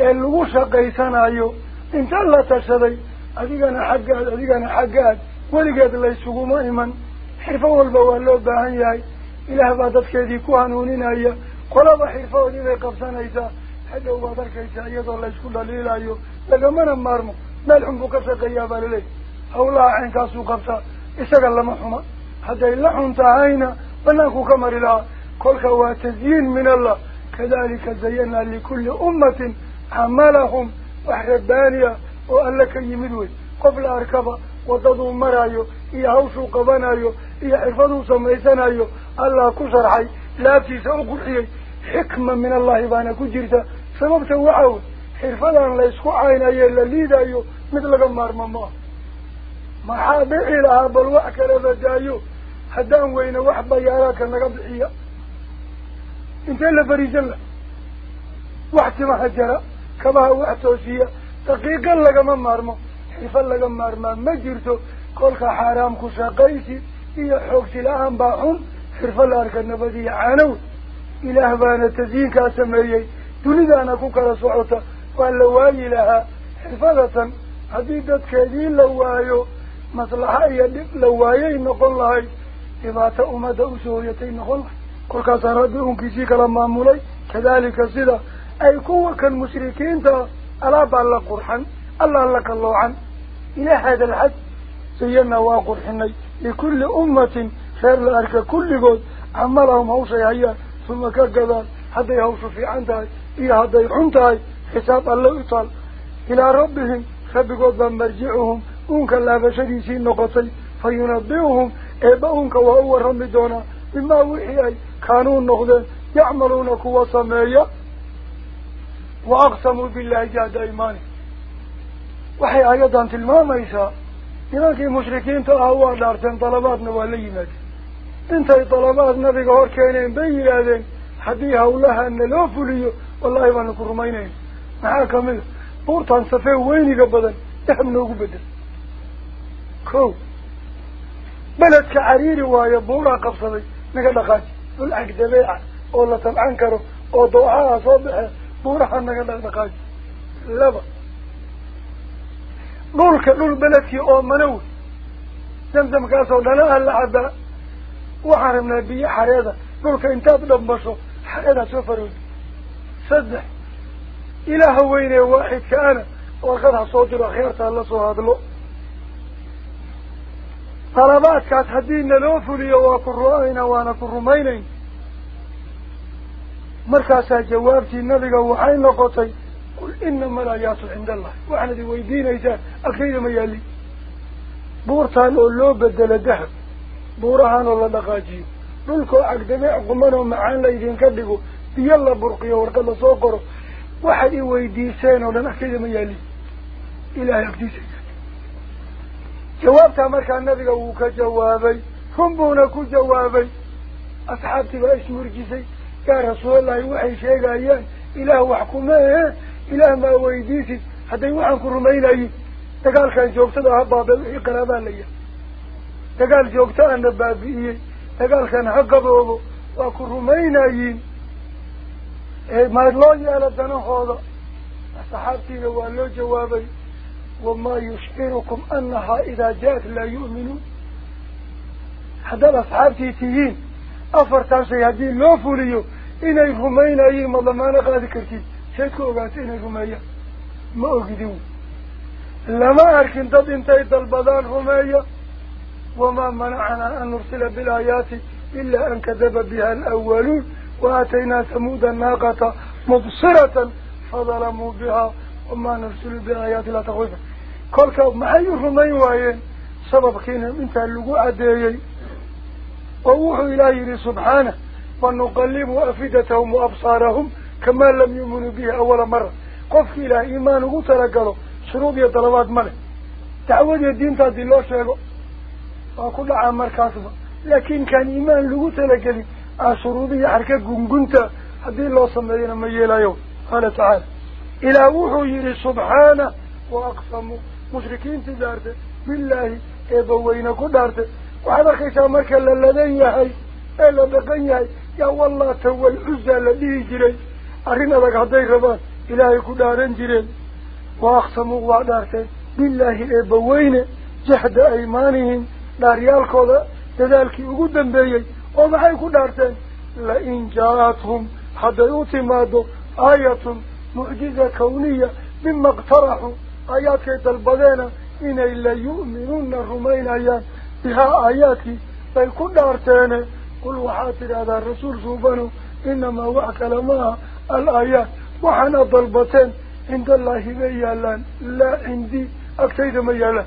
اللغو شقيسان أيو. انت الله تشدي أديقنا حقاد أديقنا حقاد. ولقاد الله يسوقوا إيمان. حرفة والبوالو باهن ياي إله بادت كذي كوانونين أيا قلب حرفة ولي قبسان أيسا حتى وبادر كيسا أيضا الله يسكول دليل أيو لقمنا مارمو مالحن بكسا قيابا للي أولا عين كاسو إساق الله محمد. حتى إلا حنتهينا بناكو كمر الله كل هو تزيين من الله. كذلك زينا لكل أمة عملهم وحربانيا وأن لك يمدوي. قبل أركبا. وضدوا مرايو. إيا هوشو قبانايو إيا حفظوا سميسانايو الله كسرحي لا تيسا أقرحي حكمة من الله بانا كجرتا سببته وعو حرفة لا يسكو عين أي لي دايو مثل قمار ماما ما حابع لها بل وعك لذا دايو حدان وين وحبا يعراك النقب الحياء انت إلا فريج الله واحد ما حجرا كما هو وحتوشية دقيقا لغا ممار ما حرفة لغا ممار ما مجرتو قولك حرام خشا قيسي إيا حوكسي لأهم باهم حرفة لغا النبضية عانو إله بان التزيين كاسمريي تريد أن دانا كوكرا صعوتا وان لواي لها حفظة. حديدة كذين لوايو. مصلحة يدف لوايي نقول لها. إباتة أمدى أسويتين نقول لها. كوكا سردهم كيسيك لماموني كذلك السيدة أي قوة كان مشركين تا. ألا بالله قرحان ألا لك الله عن. إلى هذا الحد. سينا واقرحني لكل أمة خير لأرك. كل قد. عمرهم هوسي هيا. ثم كذا. حتى يهوسوا في عندها. إلى هذه عنتهاي حساب الله إطال إلى ربهم خبقوا بان مرجعهم. أنك لا بشريسي النقطي فينبئهم. إباهمك وهو رمضونا إما وحيي كانوا النقطين يعملون قوة سمية وأقسموا بالله جاد إيماني. وحي أيضا تلمام إيسا. إنك المشركين تأهوا دارتين طلبات نواليينك إنتي طلبات نبي قهر كينين بي لاذين حديها ولها أن لو فليو. والله يبان كرمينه معاك من بورت عن سفه وين يقبضن نحن نوقف بدر. كو. بلد كعريري ويا بورا قبصدي. نقال لقاج نلعك دبيعة والله تنعنكره ودوعها صبحة بورا حن نقال لقاج لبا. نولك نول بلد كي أو منوي. زمزم كاسو لناها اللعب وحرمنا بي حريضة نولك انتاب لبنبصو حريضة سفره saddex ilaaha weynee waaxidka ana warqad ha soo diro akhyaartaa la soo hadlo طلباتك هدين لو فلي وكرؤينا وأنا كرمينين مركاسا جوابتي النبي وحين نقطي قل إنما الآيات عند الله. وحنا دي ويدين إيسان أكيد ما يلي. بورتان أولو بدل الذهب بورهان الله dhulkoo cagdamee qumanoo macaan laydin ka dhigo qoro waxaad i weydiiseen oo dhan agtayda ma yaalin ilaahay agtiisa jawaabtaa markaa nabiga wuu ka jawaabay run buuna ku jawaabay asxaabtii baa ismurjisay yaa rasuulallahi waxay sheegayaan ilaah wax kuma ahe ilaah maa weydiisid hadday waxaan ku rumaynayin dagaalkan joogtada ha baabe wixii qaraabaa la yahay dagaal joogta ana baabi'iyey dagaalkan ha qaboobo waa ku rumaynayiin إيه، ما اللوجي على دنو هذا صحابتي لو اللو جوابي وما يشكركم أنها إذا جاءت لا يؤمنون. هذا صحابتي تيين. أفر تنسي هذه لو فوليو. إن يغمين أيين ما الله ما نقا ذكرتي. شكو أغاس إن يغمين ما أغدو لما أركن تد انتهت البضان غمين وما منعنا أن نرسل بالآيات إلا أن كذب بها الأولون. وآتينا ثمود الناقة مبصرة فظلموا بها وما نرسل بآيات لا تخوفا كلك محي الرمين وايين سبب كينا انت اللقوء عديي ووحوا إلهي سبحانه. ونقلب أفدتهم وأبصارهم كما لم يؤمنوا به أول مرة. قفك إلى إيمانه تلقلوا شروط يطلبات ملك. تعود الدين تادي الله شيء. وكل عام كاسبة لكن كان إيمان لغو تلقلي أسرودي حركة جنجنتا هذه الله صمدين ما يلايو قال تعالى إلى وحيه سبحانه وأقسمه مشركين تدارت بالله إبوينك دارت وعلى خيسا مكا للذين يحي إلا بقين يحي يا والله توا العزة الذي يجري أرنا لك هذي ربان إلهي كدارن جرين وأقسموا وعدارت بالله إبوينه جهد أيمانهم لا ريالك هذا تذلك وقدم بيه ومحي كدارتين لئن جاءتهم حتى يتمادوا آية معجزة كونية مما اقترحوا آيات كيت البدينة إن إلا يؤمنون الرمين أيام بها آياتي بل كدارتين قل وحاتر هذا الرسول سبحانه إنما وعك لما الآيات وحنا ضربتين عند الله بيالان لا عندي أكتيد ميالان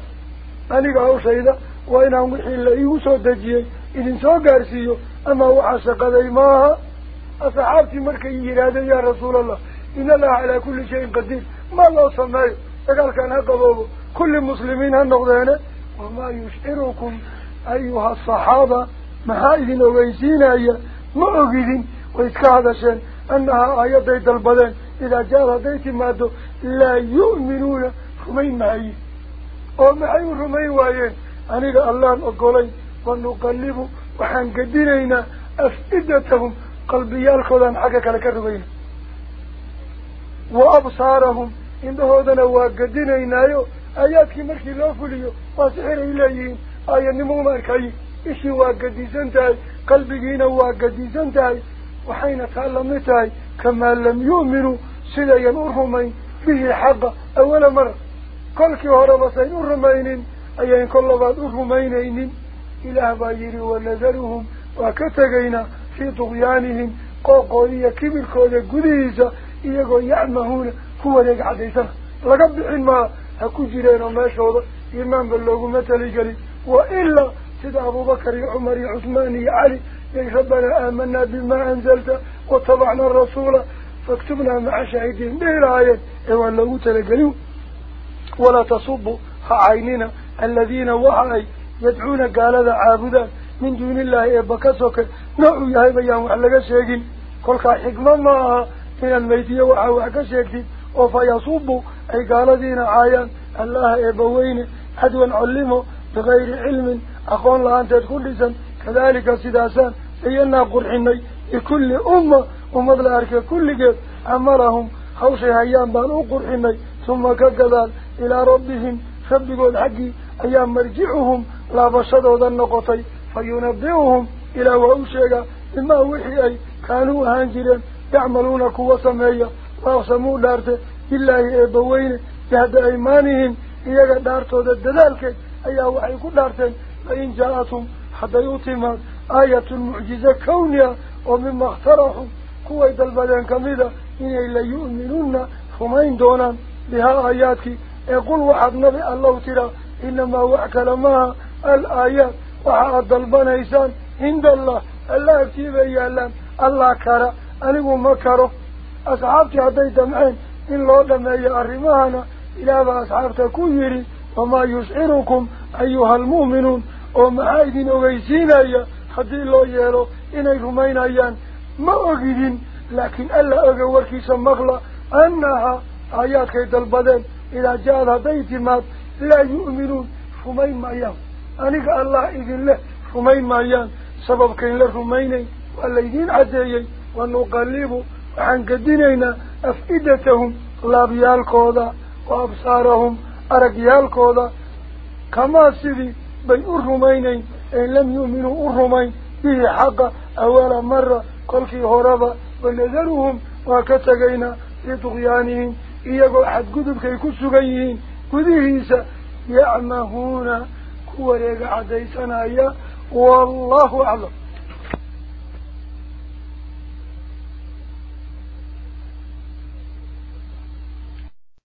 أنا قاو سيدا وإن أمحي إلا يوسو دجيه إذن سوكار سيو أما وحاشا قدي ماها أصحابتي مركي يرادة يا رسول الله إن الله على كل شيء قدير ما الله صمعي أقال كان هكذا كل المسلمين هنغضينا وما يشعركم أيها الصحابة محايدين ويسين أيها مؤقدين ويسكادشين أنها آية ديت البدن إذا جاء ديت مادو لا يؤمنون رمين معي ومحايد رمين وايين أنه الله أقولين ونقلب وحان قدرينا أفئدتهم قلبيالكودان حقا كلا كربينا وأبصارهم إن هودنا وقدرينا آياتك مركي لو فليو واسحر إليهم آية نمو ماركي إشي قلبينا وقديسان تاي وحين تعلمتاي كما لم يؤمنوا سيدا ينورهمين به حقا أول مرة. كل كي هربسين أرمينين أيين كل بعض أرمينين إله بايري ونذرهم وكتغينا في طغيانهم. قوقوية كبير كودة قديسة إيقو يعمهون هو ليك عديسنا لقد بحما هكو جيرين وما شوضا إيمان بالله مثل جري. وإلا سيد أبو بكر عمر عثمان علي يا ربنا آمنا بما أنزلت وطبعنا الرسول فاكتبنا مع شهيدين. به الآيات إيوان لو تلقلوا ولا تصبوا عيننا الذين يدعون قال هذا عابدا من دون الله إبكسوك نوع يهي بيان وحلق الشيقين كل حكمة معها من الميتية وحاوحك الشيقين وفيصوبوا أي قال دين عايان الله إبوين حدوا علمه بغير علم. أخوان الله أنت تكون لسان. كذلك سداسان. سينا قرحني. لكل أمة. ومضل أرك كل جد عمرهم خوشي هيان بانو قرحني. ثم لا بشدوا النقطي فينبئهم إلى وأوشيغا إما وحي أي كانوا هانجرين يعملون كوة سمية وأقسموا دارته بالله إبوين جهد أيمانهم إياغا دارتو ددالك أيها وحي كل دارتين فإن جاءتهم حتى يوتيما آية معجزة كونية ومما اخترحوا كوة البدن كميدة إن إلا يؤمنون فمين دونا بها آياتك. يقول واحد نبي الله ترى إنما وحك لما الآيات. وحاد البنيسان عند الله. الله اكتب يالان الله كرا. أنه مكره أصحابتي هديت معين إن الله لما يأرمانا إلى أصحابتك كيري وما يشعركم أيها المؤمنون. ومعايدين أيها حتى الله يهلو إني رمين أيان. ما أغيدين. لكن ألا أغوركي سمغلا أنها آيات البدن إذا جاء هديت أنك الله إذن له رمين مايان سبب كين له رميني والذين عديي ونقلب عن قدنينا أفئدتهم لابيالكودا وأبصارهم أرقيالكودا كما سيدي بي الرمينين إن لم يؤمنوا الرمين به حق أول مرة كل في هربا ونذرهم وكتغينا في طغيانهم إيقو حد قدب كي كسغيين قدهيسا كوريق عديسنا والله أعلم